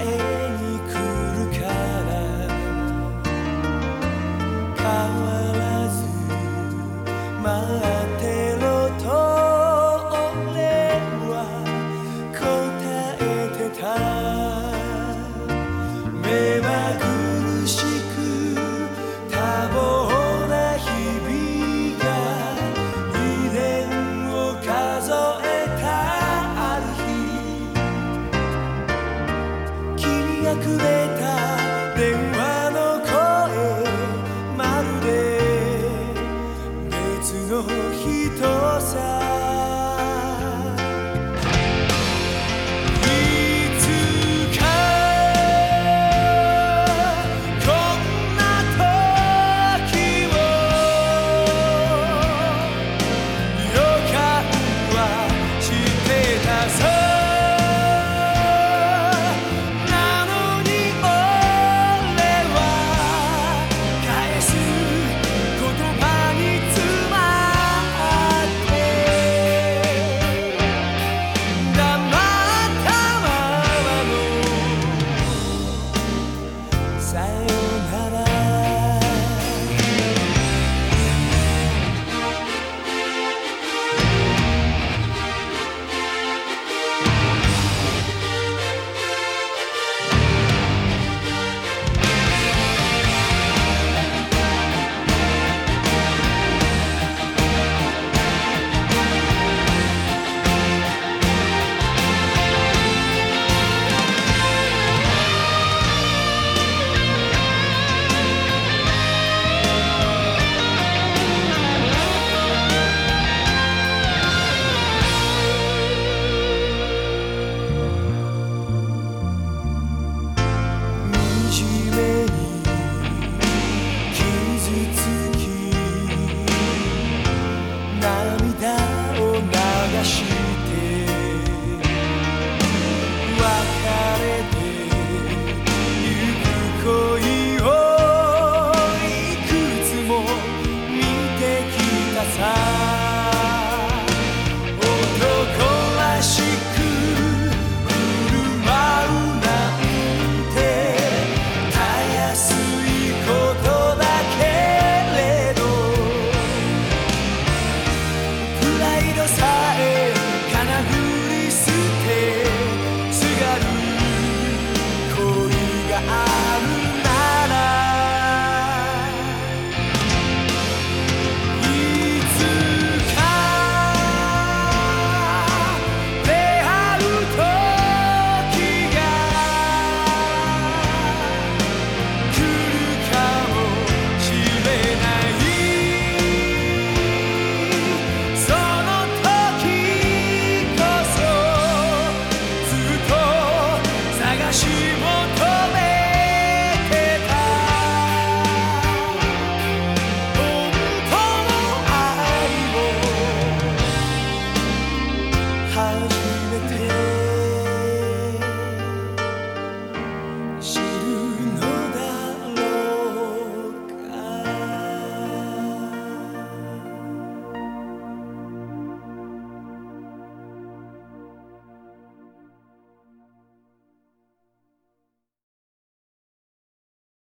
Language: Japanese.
Ele. 人さ。去